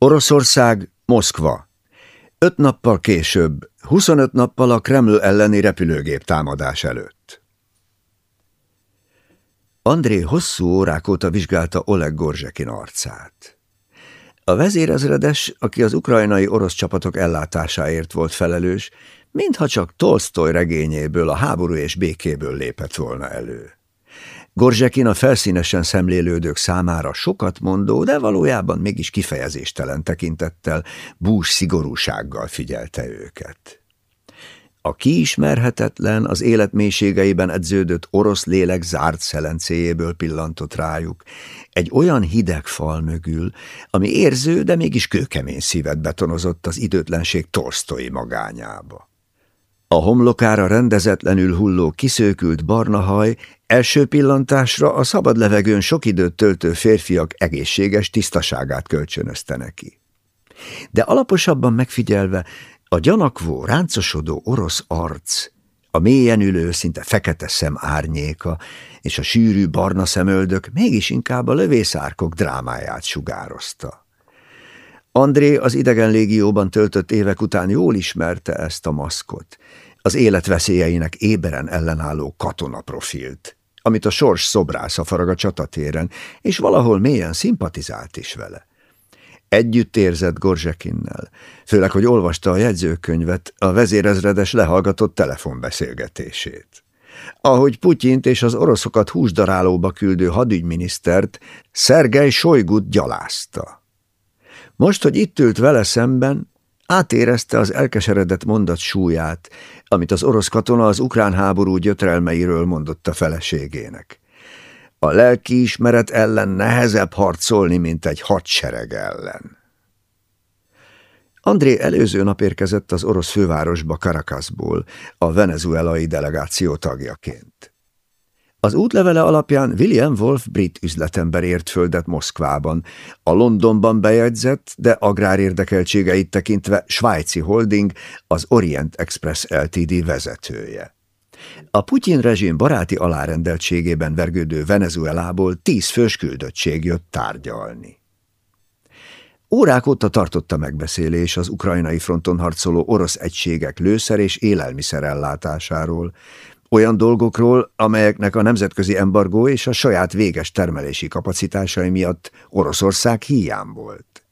Oroszország, Moszkva. Öt nappal később, 25 nappal a Kreml elleni repülőgép támadás előtt. André hosszú órák óta vizsgálta Oleg Gorzsekin arcát. A vezérezredes, aki az ukrajnai orosz csapatok ellátásáért volt felelős, mintha csak Tolstoy regényéből, a háború és békéből lépett volna elő. Gorzsekin a felszínesen szemlélődők számára sokat mondó, de valójában mégis kifejezéstelen tekintettel, bús szigorúsággal figyelte őket. A kiismerhetetlen, az élet mélységeiben edződött orosz lélek zárt szelencéjéből pillantott rájuk, egy olyan hideg fal mögül, ami érző, de mégis kőkemény szívet betonozott az időtlenség torsztói magányába. A homlokára rendezetlenül hulló kiszőkült barna haj első pillantásra a szabad levegőn sok időt töltő férfiak egészséges tisztaságát kölcsönözte neki. De alaposabban megfigyelve a gyanakvó, ráncosodó orosz arc, a mélyen ülő, szinte fekete szem árnyéka és a sűrű barna szemöldök mégis inkább a lövészárkok drámáját sugározta. André az idegen légióban töltött évek után jól ismerte ezt a maszkot, az életveszélyeinek éberen ellenálló katonaprofilt, amit a sors szobrásza farag a csatatéren, és valahol mélyen szimpatizált is vele. Együtt érzett Gorzsekinnel, főleg, hogy olvasta a jegyzőkönyvet, a vezérezredes lehallgatott telefonbeszélgetését. Ahogy Putyint és az oroszokat húsdarálóba küldő hadügyminisztert, Szergej Sojgut gyalázta. Most, hogy itt ült vele szemben, átérezte az elkeseredett mondat súlyát, amit az orosz katona az ukrán háború gyötrelmeiről mondott a feleségének. A lelkiismeret ellen nehezebb harcolni, mint egy hadsereg ellen. André előző nap érkezett az orosz fővárosba Caracasból, a venezuelai delegáció tagjaként. Az útlevele alapján William Wolf brit üzletember ért földet Moszkvában, a Londonban bejegyzett, de agrárérdekeltségeit tekintve svájci holding, az Orient Express Ltd. vezetője. A Putyin rezsim baráti alárendeltségében vergődő Venezuelából tíz fős küldöttség jött tárgyalni. Órák óta tartott a megbeszélés az ukrajnai fronton harcoló orosz egységek lőszer és élelmiszer ellátásáról, olyan dolgokról, amelyeknek a nemzetközi embargó és a saját véges termelési kapacitásai miatt Oroszország hiány volt.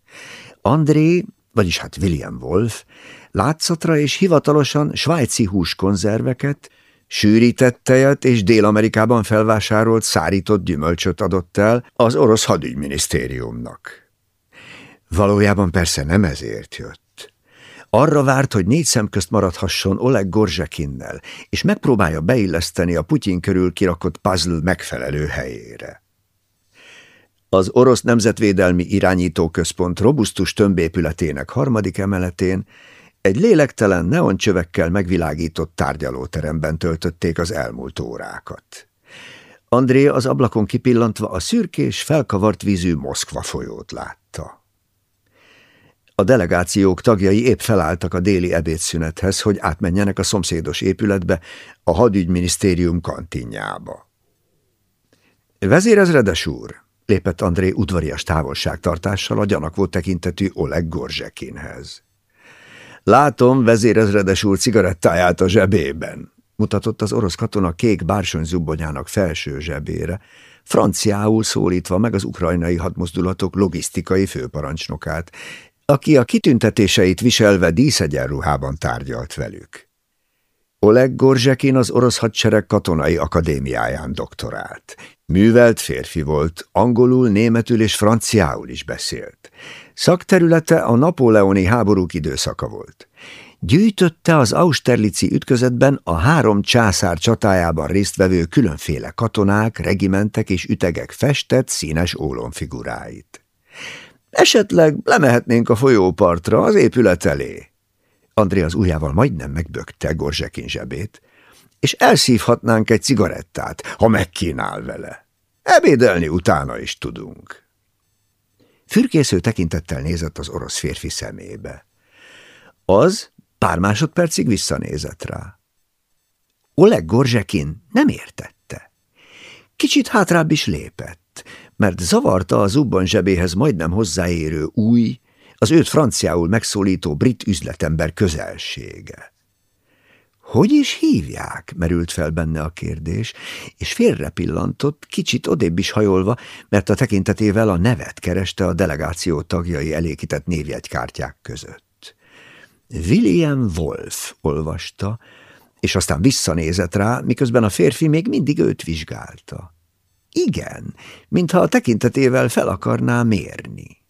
André, vagyis hát William Wolf, látszatra és hivatalosan svájci húskonzerveket, sűrített tejet és Dél-Amerikában felvásárolt szárított gyümölcsöt adott el az orosz hadügyminisztériumnak. Valójában persze nem ezért jött. Arra várt, hogy négy szem közt maradhasson Oleg Gorzsekinnel, és megpróbálja beilleszteni a Putyin körül kirakott puzzle megfelelő helyére. Az orosz nemzetvédelmi irányítóközpont robusztus tömbépületének harmadik emeletén egy lélektelen neoncsövekkel megvilágított tárgyalóteremben töltötték az elmúlt órákat. André az ablakon kipillantva a szürkés, felkavart vízű Moszkva folyót látta. A delegációk tagjai épp felálltak a déli ebédszünethez, hogy átmenjenek a szomszédos épületbe, a hadügyminisztérium kantinjába. Vezérezredes úr, lépett André udvarias távolságtartással a gyanakvó tekintetű Oleg Gorzsekinhez. Látom, vezérezredes úr cigarettáját a zsebében, mutatott az orosz katona kék bársonyzubbonyának felső zsebére, franciául szólítva meg az ukrajnai hadmozdulatok logisztikai főparancsnokát, aki a kitüntetéseit viselve díszegyenruhában tárgyalt velük. Oleg Gorzsekin az orosz hadsereg katonai akadémiáján doktorált. Művelt férfi volt, angolul, németül és franciául is beszélt. Szakterülete a napóleoni háborúk időszaka volt. Gyűjtötte az Austerlici ütközetben a három császár csatájában résztvevő különféle katonák, regimentek és ütegek festett színes ólomfiguráit. Esetleg lemehetnénk a folyópartra, az épület elé. André az ujjával majdnem megbökte Gorzsekin zsebét, és elszívhatnánk egy cigarettát, ha megkínál vele. Ebédelni utána is tudunk. Fürkésző tekintettel nézett az orosz férfi szemébe. Az pár másodpercig visszanézett rá. Oleg Gorzsekin nem értette. Kicsit hátrább is lépett, mert zavarta az ubban zsebéhez majdnem hozzáérő új, az őt franciául megszólító brit üzletember közelsége. Hogy is hívják? merült fel benne a kérdés, és félre pillantott, kicsit odébb is hajolva, mert a tekintetével a nevet kereste a delegáció tagjai elékített névjegykártyák között. William Wolf olvasta, és aztán visszanézett rá, miközben a férfi még mindig őt vizsgálta. Igen, mintha a tekintetével fel akarná mérni.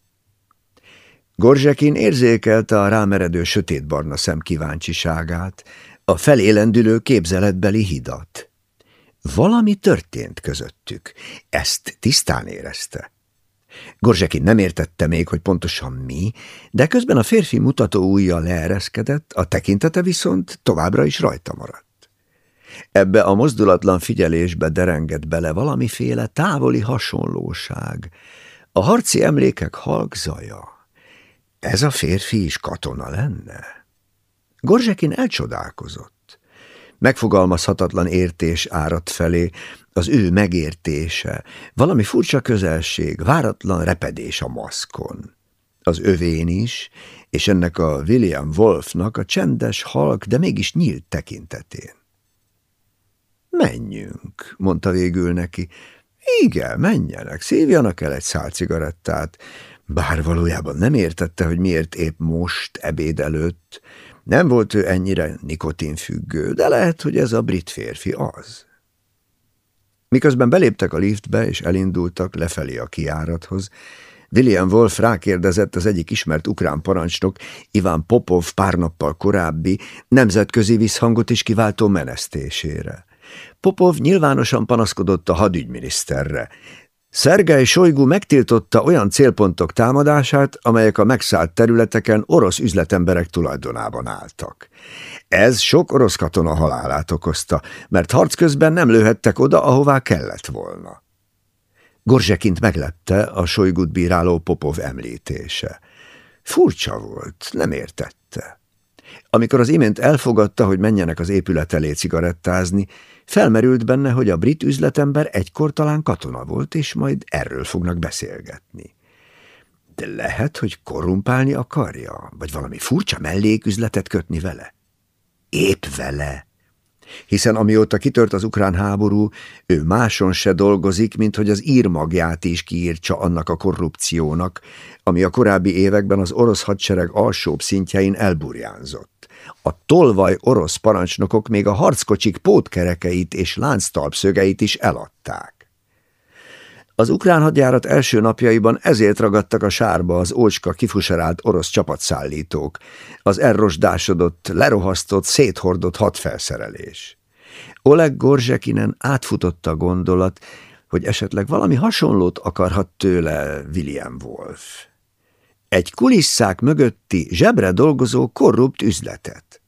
Gorzsekin érzékelte a rámeredő sötétbarna szem kíváncsiságát, a felélendülő képzeletbeli hidat. Valami történt közöttük, ezt tisztán érezte. Gorzsekin nem értette még, hogy pontosan mi, de közben a férfi mutató ujja leereszkedett, a tekintete viszont továbbra is rajta maradt. Ebbe a mozdulatlan figyelésbe derengett bele valamiféle távoli hasonlóság, a harci emlékek halk zaja. Ez a férfi is katona lenne? Gorzsekin elcsodálkozott. Megfogalmazhatatlan értés árat felé, az ő megértése, valami furcsa közelség, váratlan repedés a maszkon. Az övén is, és ennek a William Wolfnak a csendes, halk, de mégis nyílt tekintetén. Menjünk, mondta végül neki. Igen, menjenek, szívjanak el egy szál cigarettát, bár valójában nem értette, hogy miért épp most, ebéd előtt, nem volt ő ennyire nikotinfüggő, de lehet, hogy ez a brit férfi az. Miközben beléptek a liftbe és elindultak lefelé a kiárathoz, William Wolf rákérdezett az egyik ismert ukrán parancsnok, Iván Popov pár nappal korábbi, nemzetközi visszhangot is kiváltó menesztésére. Popov nyilvánosan panaszkodott a hadügyminiszterre, Szergej Sojgu megtiltotta olyan célpontok támadását, amelyek a megszállt területeken orosz üzletemberek tulajdonában álltak. Ez sok orosz katona halálát okozta, mert harc közben nem lőhettek oda, ahová kellett volna. Gorzsekint meglepte a Sojgut bíráló Popov említése. Furcsa volt, nem értette. Amikor az imént elfogadta, hogy menjenek az épület elé cigarettázni, Felmerült benne, hogy a brit üzletember egykor talán katona volt, és majd erről fognak beszélgetni. De lehet, hogy korrumpálni akarja, vagy valami furcsa melléküzletet kötni vele? Épp vele. Hiszen amióta kitört az ukrán háború, ő máson se dolgozik, mint hogy az írmagját is kiírtsa annak a korrupciónak, ami a korábbi években az orosz hadsereg alsóbb szintjein elburjánzott. A tolvaj orosz parancsnokok még a harckocsik pótkerekeit és lánctalpszögeit is eladták. Az ukrán hadjárat első napjaiban ezért ragadtak a sárba az ócska kifuserált orosz csapatszállítók, az elrosdásodott, lerohasztott, széthordott hadfelszerelés. Oleg Gorzsekinen átfutott a gondolat, hogy esetleg valami hasonlót akarhat tőle William Wolf egy kulisszák mögötti zsebre dolgozó korrupt üzletet.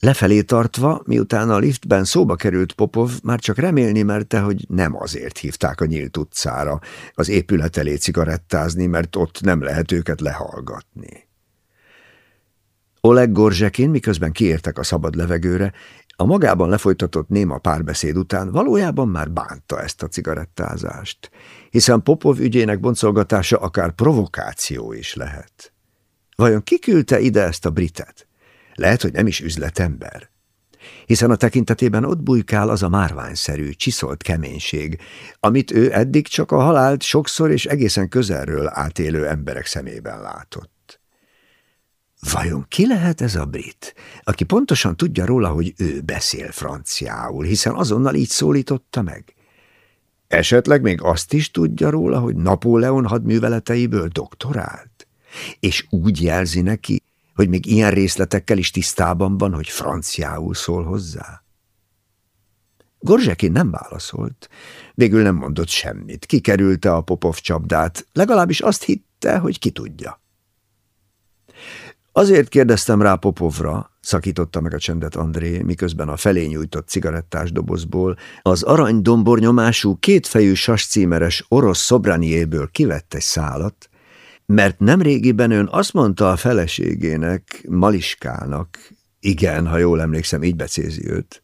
Lefelé tartva, miután a liftben szóba került Popov, már csak remélni merte, hogy nem azért hívták a nyílt utcára, az épület elé cigarettázni, mert ott nem lehet őket lehallgatni. Oleg Gorzsekin, miközben kiértek a szabad levegőre, a magában lefolytatott néma párbeszéd után valójában már bánta ezt a cigarettázást, hiszen Popov ügyének boncolgatása akár provokáció is lehet. Vajon kiküldte ide ezt a britet? Lehet, hogy nem is üzletember. Hiszen a tekintetében ott bujkál az a márványszerű, csiszolt keménység, amit ő eddig csak a halált sokszor és egészen közelről átélő emberek szemében látott. Vajon ki lehet ez a brit, aki pontosan tudja róla, hogy ő beszél franciául, hiszen azonnal így szólította meg? Esetleg még azt is tudja róla, hogy Napóleon hadműveleteiből doktorált? És úgy jelzi neki, hogy még ilyen részletekkel is tisztában van, hogy franciául szól hozzá? Gorzseki nem válaszolt, végül nem mondott semmit, kikerülte a Popov csapdát, legalábbis azt hitte, hogy ki tudja. Azért kérdeztem rá Popovra, szakította meg a csendet André, miközben a felé nyújtott cigarettás dobozból az aranydombor nyomású kétfejű sascímeres orosz szobraniéből kivett egy szálat, mert nemrégiben ön azt mondta a feleségének, Maliskának, igen, ha jól emlékszem, így becézi őt,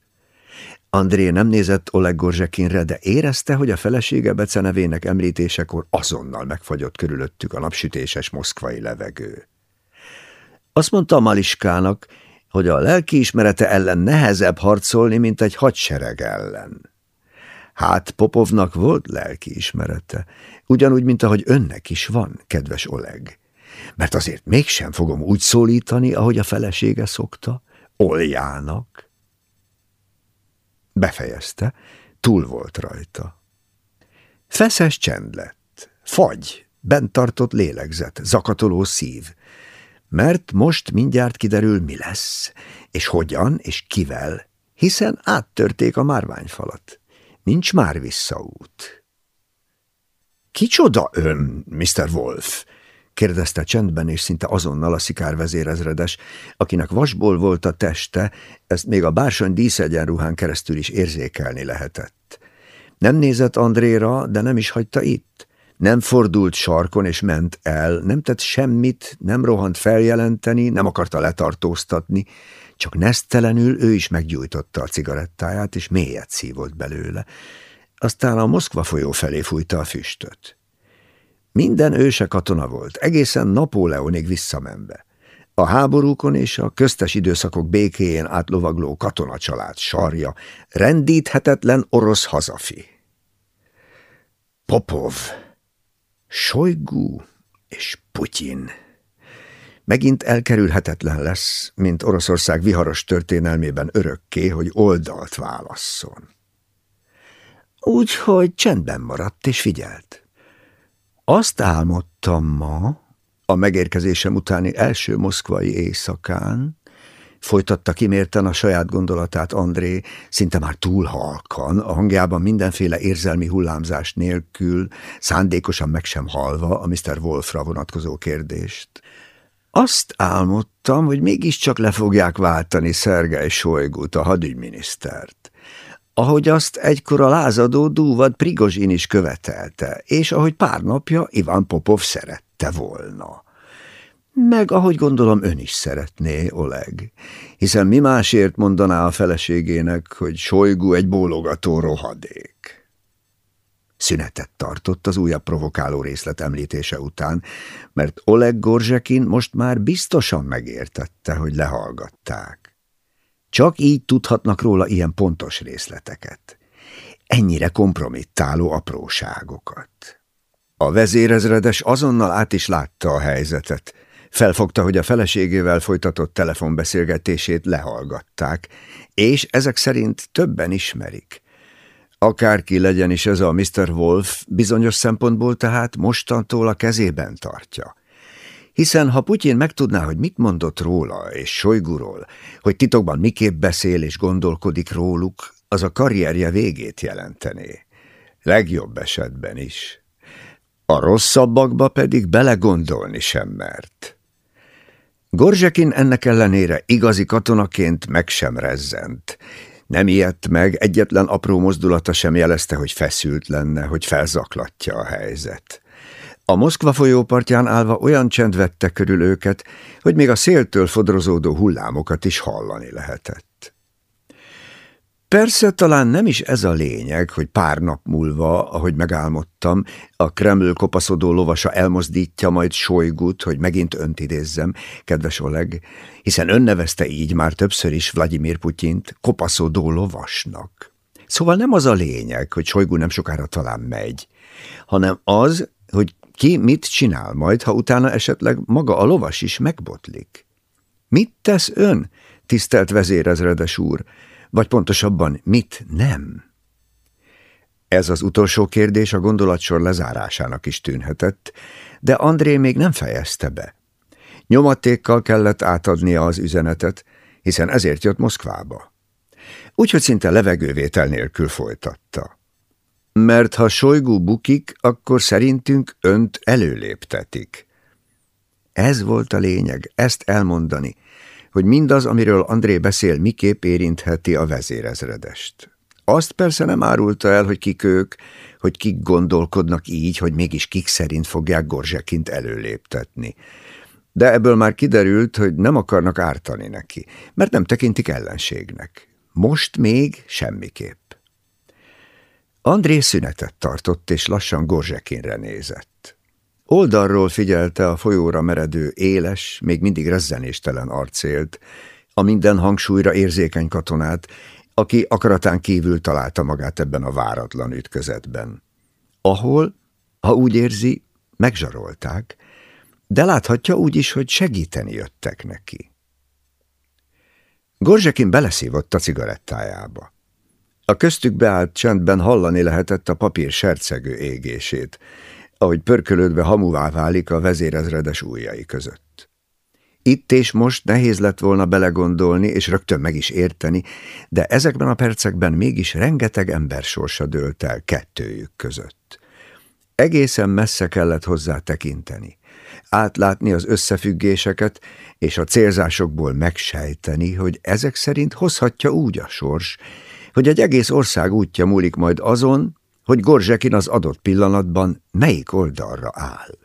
André nem nézett Oleg Gorzsekinre, de érezte, hogy a felesége becenevének említésekor azonnal megfagyott körülöttük a napsütéses moszkvai levegő. Azt mondta Maliskának, hogy a lelkiismerete ellen nehezebb harcolni, mint egy hadsereg ellen. Hát Popovnak volt lelkiismerete, ugyanúgy, mint ahogy önnek is van, kedves Oleg. Mert azért mégsem fogom úgy szólítani, ahogy a felesége szokta, Oljának. Befejezte, túl volt rajta. Feszes csend lett, fagy, bent tartott lélegzet, zakatoló szív, mert most mindjárt kiderül, mi lesz, és hogyan, és kivel, hiszen áttörték a márványfalat. Nincs már visszaút. Kicsoda ön, Mr. Wolf? kérdezte csendben és szinte azonnal a szikárvezérezredes, akinek vasból volt a teste, ezt még a bársony díszegyenruhán keresztül is érzékelni lehetett. Nem nézett Andréra, de nem is hagyta itt. Nem fordult sarkon és ment el, nem tett semmit, nem rohant feljelenteni, nem akarta letartóztatni, csak nesztelenül ő is meggyújtotta a cigarettáját, és mélyet szívott belőle. Aztán a Moszkva folyó felé fújta a füstöt. Minden őse katona volt, egészen Napóleonig visszamenve. A háborúkon és a köztes időszakok békéjén átlovagló katonacsalád sarja, rendíthetetlen orosz hazafi. Popov, Sojgu és Putyin. Megint elkerülhetetlen lesz, mint Oroszország viharos történelmében örökké, hogy oldalt válasszon. Úgyhogy csendben maradt és figyelt. Azt álmodtam ma, a megérkezésem utáni első moszkvai éjszakán, folytatta kimérten a saját gondolatát André, szinte már túl halkan, a hangjában mindenféle érzelmi hullámzás nélkül, szándékosan meg sem halva a Mr. Wolfra vonatkozó kérdést. Azt álmodtam, hogy mégiscsak le fogják váltani Szergej Sojgut, a hadügyminisztert ahogy azt egykor a lázadó dúvad Prigozsin is követelte, és ahogy pár napja Iván Popov szerette volna. Meg ahogy gondolom ön is szeretné, Oleg, hiszen mi másért mondaná a feleségének, hogy Sojgu egy bólogató rohadék. Szünetet tartott az újabb provokáló részlet említése után, mert Oleg Gorzsekin most már biztosan megértette, hogy lehallgatták. Csak így tudhatnak róla ilyen pontos részleteket. Ennyire kompromittáló apróságokat. A vezérezredes azonnal át is látta a helyzetet. Felfogta, hogy a feleségével folytatott telefonbeszélgetését lehallgatták, és ezek szerint többen ismerik. Akárki legyen is ez a Mr. Wolf, bizonyos szempontból tehát mostantól a kezében tartja hiszen ha Putyin megtudná, hogy mit mondott róla és Sojguról, hogy titokban miképp beszél és gondolkodik róluk, az a karrierje végét jelentené. Legjobb esetben is. A rosszabbakba pedig belegondolni sem mert. Gorzsekin ennek ellenére igazi katonaként meg sem rezzent. Nem ijedt meg, egyetlen apró mozdulata sem jelezte, hogy feszült lenne, hogy felzaklatja a helyzet. A Moszkva folyópartján állva olyan csend vette körül őket, hogy még a széltől fodrozódó hullámokat is hallani lehetett. Persze talán nem is ez a lényeg, hogy pár nap múlva, ahogy megálmodtam, a Kreml kopaszodó lovasa elmozdítja majd Sojgut, hogy megint önt idézzem, kedves Oleg, hiszen ön nevezte így már többször is Vladimir Putyint kopaszodó lovasnak. Szóval nem az a lényeg, hogy Sojgu nem sokára talán megy, hanem az, hogy ki mit csinál majd, ha utána esetleg maga a lovas is megbotlik? Mit tesz ön, tisztelt vezérezredes úr, vagy pontosabban mit nem? Ez az utolsó kérdés a gondolatsor lezárásának is tűnhetett, de André még nem fejezte be. Nyomatékkal kellett átadnia az üzenetet, hiszen ezért jött Moszkvába. Úgyhogy szinte levegővétel nélkül folytatta mert ha Sojgu bukik, akkor szerintünk önt előléptetik. Ez volt a lényeg, ezt elmondani, hogy mindaz, amiről André beszél, miképp érintheti a vezérezredest. Azt persze nem árulta el, hogy kik ők, hogy kik gondolkodnak így, hogy mégis kik szerint fogják Gorzsekint előléptetni. De ebből már kiderült, hogy nem akarnak ártani neki, mert nem tekintik ellenségnek. Most még semmiképp. André szünetet tartott, és lassan Gorzsekinre nézett. Oldalról figyelte a folyóra meredő éles, még mindig rezzenéstelen arcélt, a minden hangsúlyra érzékeny katonát, aki akaratán kívül találta magát ebben a váratlan ütközetben. Ahol, ha úgy érzi, megzsarolták, de láthatja úgy is, hogy segíteni jöttek neki. Gorzsekin beleszívott a cigarettájába. A köztük beállt csendben hallani lehetett a papír sercegő égését, ahogy pörkölődve hamuvá válik a vezérezredes ujjai között. Itt és most nehéz lett volna belegondolni, és rögtön meg is érteni, de ezekben a percekben mégis rengeteg ember sorsa dőlt el kettőjük között. Egészen messze kellett hozzá tekinteni, átlátni az összefüggéseket, és a célzásokból megsejteni, hogy ezek szerint hozhatja úgy a sors, hogy egy egész ország útja múlik majd azon, hogy Gorzsekin az adott pillanatban melyik oldalra áll.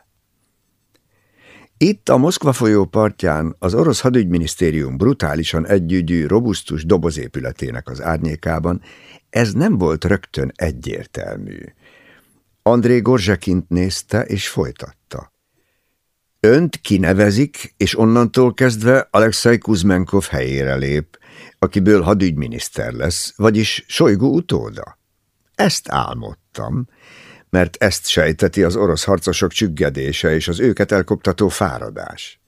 Itt a Moszkva folyó partján az orosz hadügyminisztérium brutálisan együgyű, robusztus dobozépületének az árnyékában ez nem volt rögtön egyértelmű. André Gorzsekint nézte és folytatta. Önt kinevezik, és onnantól kezdve Alexei Kuzmenkov helyére lép, akiből hadügyminiszter lesz, vagyis Sojgu utóda. Ezt álmodtam, mert ezt sejteti az orosz harcosok csüggedése és az őket elkoptató fáradás.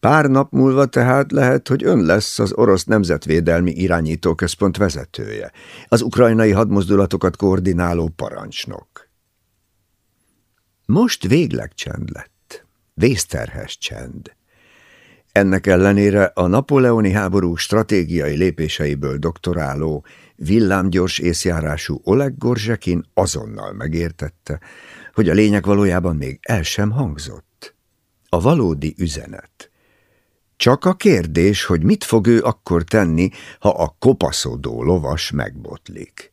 Pár nap múlva tehát lehet, hogy ön lesz az orosz nemzetvédelmi irányítóközpont vezetője, az ukrajnai hadmozdulatokat koordináló parancsnok. Most végleg csend lett, vészterhes csend. Ennek ellenére a napóleoni háború stratégiai lépéseiből doktoráló, villámgyors észjárású Oleg Gorzsekin azonnal megértette, hogy a lényeg valójában még el sem hangzott. A valódi üzenet. Csak a kérdés, hogy mit fog ő akkor tenni, ha a kopaszodó lovas megbotlik.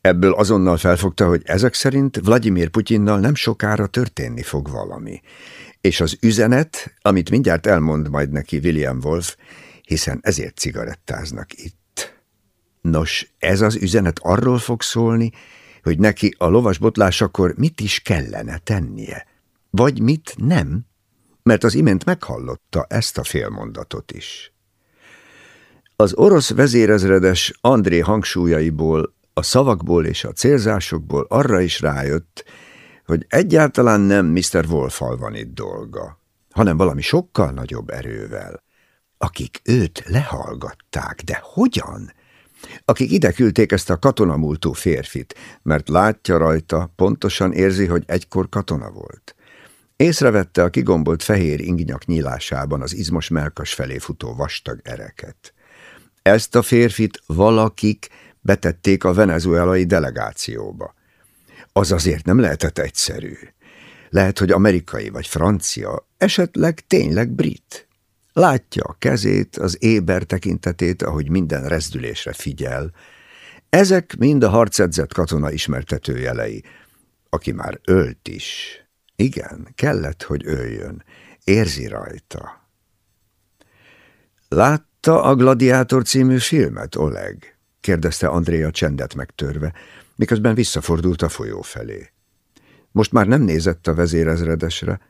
Ebből azonnal felfogta, hogy ezek szerint Vladimir Putyinnal nem sokára történni fog valami, és az üzenet, amit mindjárt elmond majd neki William Wolf, hiszen ezért cigarettáznak itt. Nos, ez az üzenet arról fog szólni, hogy neki a lovas botlásakor mit is kellene tennie, vagy mit nem, mert az imént meghallotta ezt a félmondatot is. Az orosz vezérezredes André hangsúlyaiból, a szavakból és a célzásokból arra is rájött, hogy egyáltalán nem Mr. Wolfal van itt dolga, hanem valami sokkal nagyobb erővel, akik őt lehallgatták, de hogyan? Akik ide küldték ezt a katonamúltó férfit, mert látja rajta, pontosan érzi, hogy egykor katona volt. Észrevette a kigombolt fehér ingnyak nyílásában az izmos melkas felé futó vastag ereket. Ezt a férfit valakik betették a venezuelai delegációba. Az azért nem lehetett egyszerű. Lehet, hogy amerikai vagy francia, esetleg tényleg brit. Látja a kezét, az éber tekintetét, ahogy minden rezdülésre figyel. Ezek mind a harcedzett katona ismertető jelei, aki már ölt is. Igen, kellett, hogy öljön. Érzi rajta. Látta a Gladiátor című filmet, Oleg? kérdezte Andrea csendet megtörve miközben visszafordult a folyó felé. Most már nem nézett a vezérezredesre,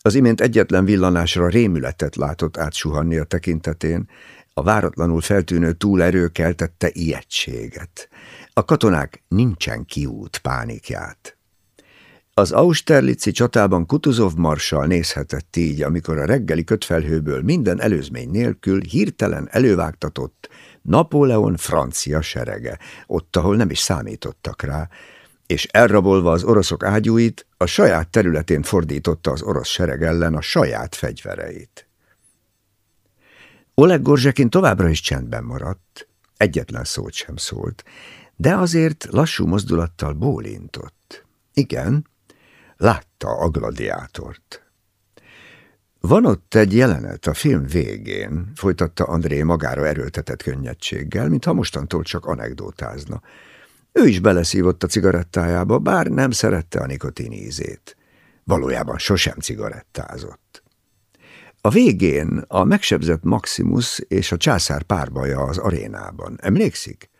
az imént egyetlen villanásra rémületet látott átsuhanni a tekintetén, a váratlanul feltűnő túlerő keltette ijegységet. A katonák nincsen kiút pánikját. Az Austerlitzi csatában Kutuzov marsal nézhetett így, amikor a reggeli kötfelhőből minden előzmény nélkül hirtelen elővágtatott Napóleon francia serege, ott, ahol nem is számítottak rá, és elrabolva az oroszok ágyúit, a saját területén fordította az orosz sereg ellen a saját fegyvereit. Oleg Gorzsekin továbbra is csendben maradt, egyetlen szót sem szólt, de azért lassú mozdulattal bólintott. Igen, látta a gladiátort. Van ott egy jelenet a film végén, folytatta André magára erőltetett könnyedséggel, mintha mostantól csak anekdótázna. Ő is beleszívott a cigarettájába, bár nem szerette a nikotin ízét. Valójában sosem cigarettázott. A végén a megsebzett Maximus és a császár párbaja az arénában. Emlékszik?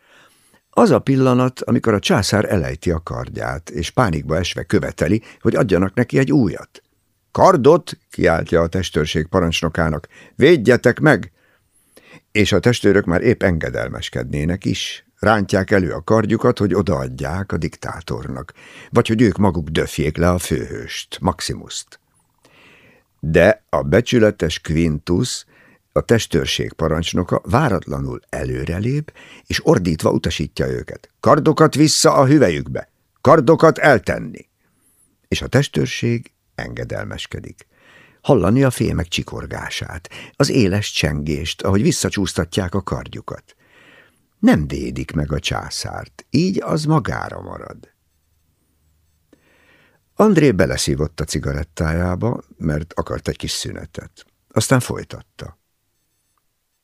Az a pillanat, amikor a császár elejti a kardját, és pánikba esve követeli, hogy adjanak neki egy újat. Kardot, kiáltja a testőrség parancsnokának, védjetek meg! És a testőrök már épp engedelmeskednének is. Rántják elő a kardjukat, hogy odaadják a diktátornak, vagy hogy ők maguk döfjék le a főhőst, Maximuszt. De a becsületes Quintus, a testőrség parancsnoka váratlanul előrelép, és ordítva utasítja őket. Kardokat vissza a hüvelyükbe! Kardokat eltenni! És a testőrség engedelmeskedik. Hallani a fémek csikorgását, az éles csengést, ahogy visszacsúsztatják a kardjukat. Nem védik meg a császárt, így az magára marad. André beleszívott a cigarettájába, mert akart egy kis szünetet. Aztán folytatta.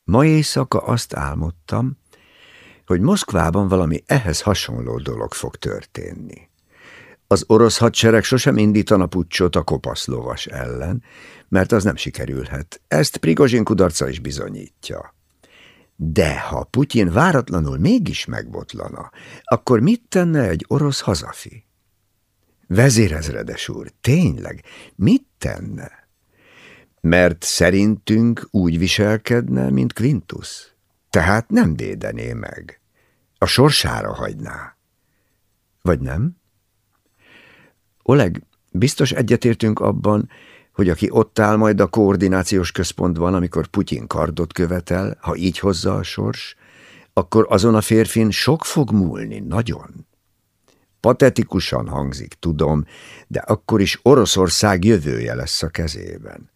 Ma éjszaka azt álmodtam, hogy Moszkvában valami ehhez hasonló dolog fog történni. Az orosz hadsereg sosem indítana puccsot a kopasz lovas ellen, mert az nem sikerülhet. Ezt Prigozsin kudarca is bizonyítja. De ha Putyin váratlanul mégis megbotlana, akkor mit tenne egy orosz hazafi? Vezérezredes úr, tényleg, mit tenne? Mert szerintünk úgy viselkedne, mint Quintus. Tehát nem védené meg. A sorsára hagyná. Vagy nem? Oleg, biztos egyetértünk abban, hogy aki ott áll majd a koordinációs központban, amikor Putyin kardot követel, ha így hozza a sors, akkor azon a férfin sok fog múlni, nagyon. Patetikusan hangzik, tudom, de akkor is Oroszország jövője lesz a kezében.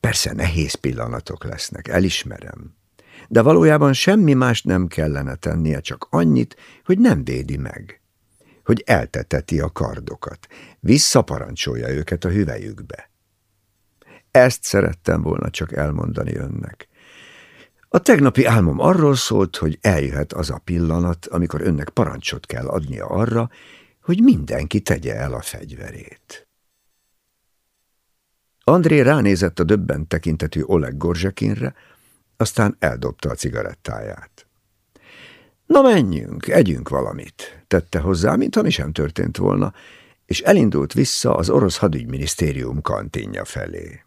Persze nehéz pillanatok lesznek, elismerem. De valójában semmi más nem kellene tennie, csak annyit, hogy nem védi meg. Hogy elteteti a kardokat, visszaparancsolja őket a hüvelyükbe. Ezt szerettem volna csak elmondani önnek. A tegnapi álmom arról szólt, hogy eljöhet az a pillanat, amikor önnek parancsot kell adnia arra, hogy mindenki tegye el a fegyverét. André ránézett a döbben tekintetű Oleg Gorzsekinre, aztán eldobta a cigarettáját. Na menjünk, együnk valamit, tette hozzá, mintha mi sem történt volna, és elindult vissza az orosz hadügyminisztérium kantinja felé.